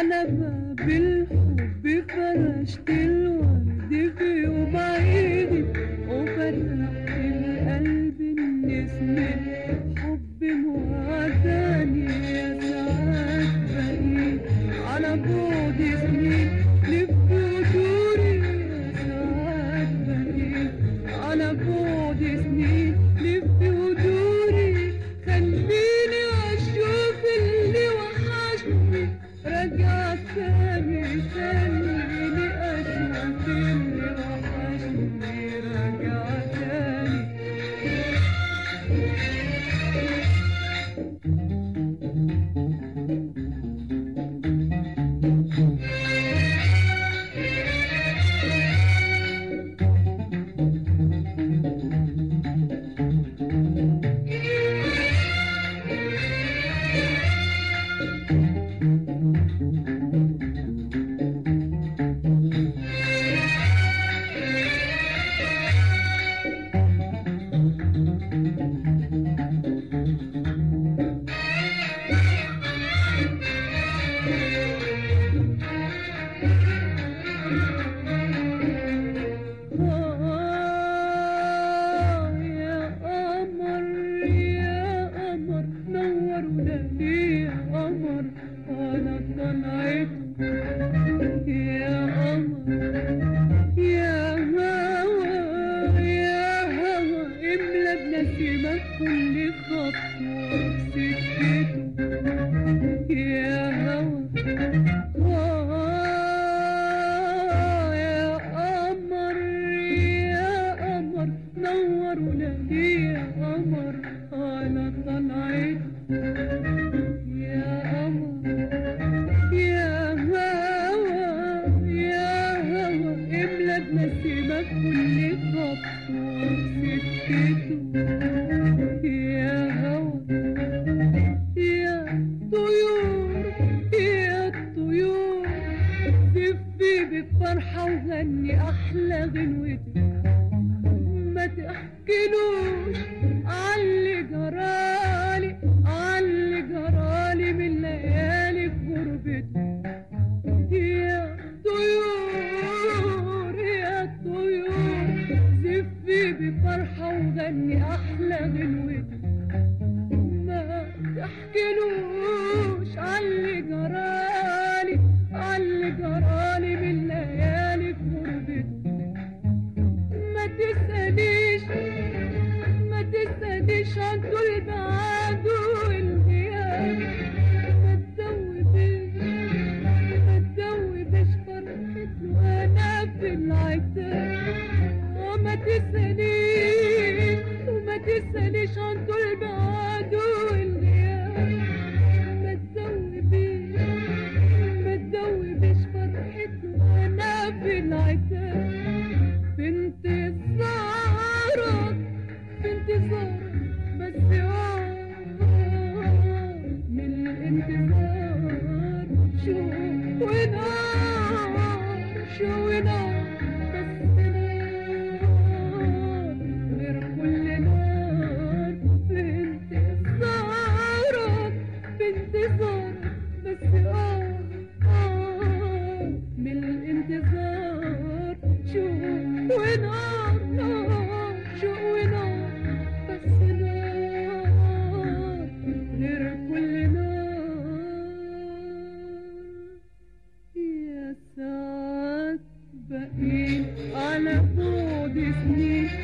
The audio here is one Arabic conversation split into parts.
على باب يا قمر أنا طلعت يا nefisle nişan она будет с.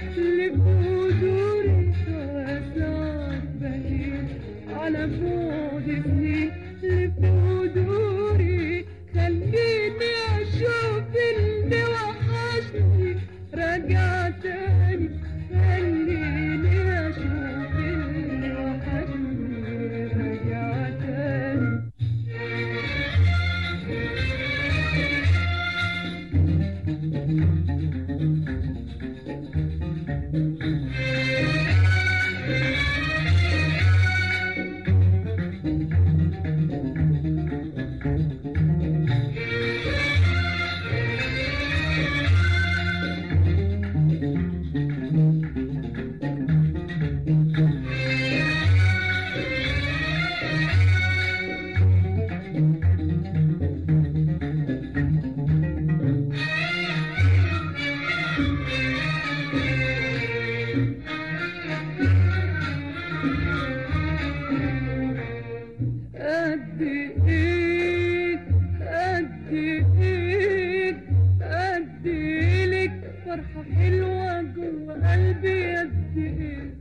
حلوة جوه قلبي قد إيه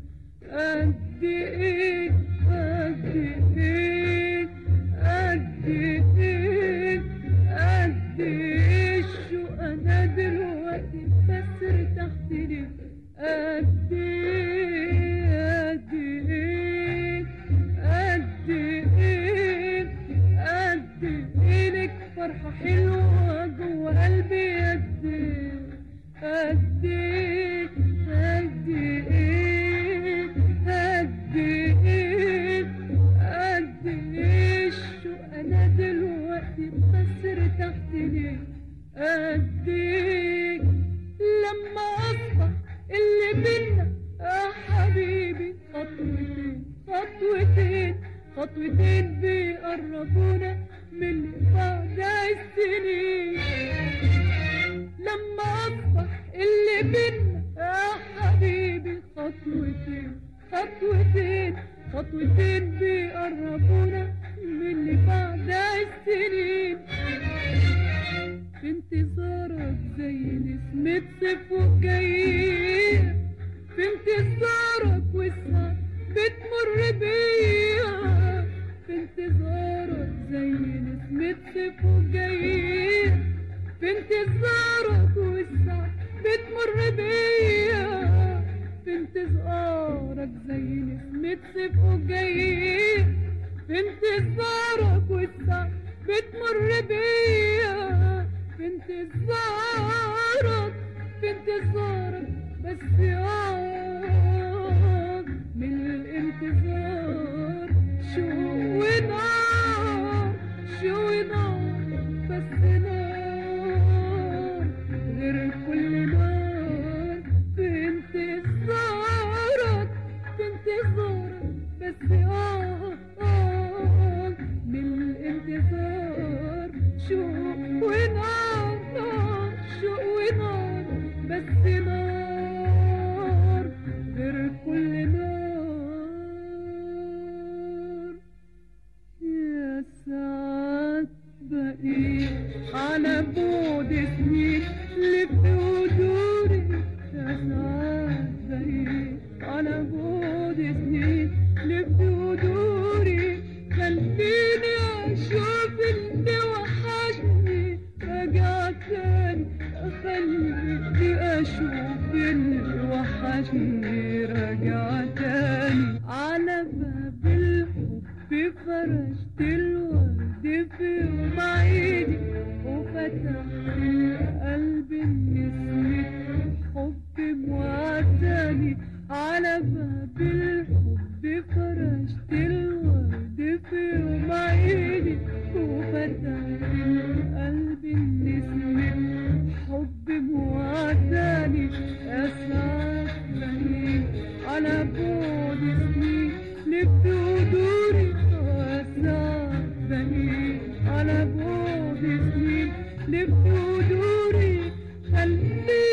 قد إيه قد إيه. خطوتين خطوتين بيقربونا من اللي بعد السنين. في انتظارك زي نسمة فوق جايين. في انتظارك والساعة بتمر بيا. في انتظارك زي نسمة فوق جايين. في انتظارك والساعة بتمر بيا. في انتظارك تزيني لبسك بنت بتمر بيا بنت بنت بس ياك من الانتظار خرجت الورد في يوم عيدي وفتحت ودوري خلي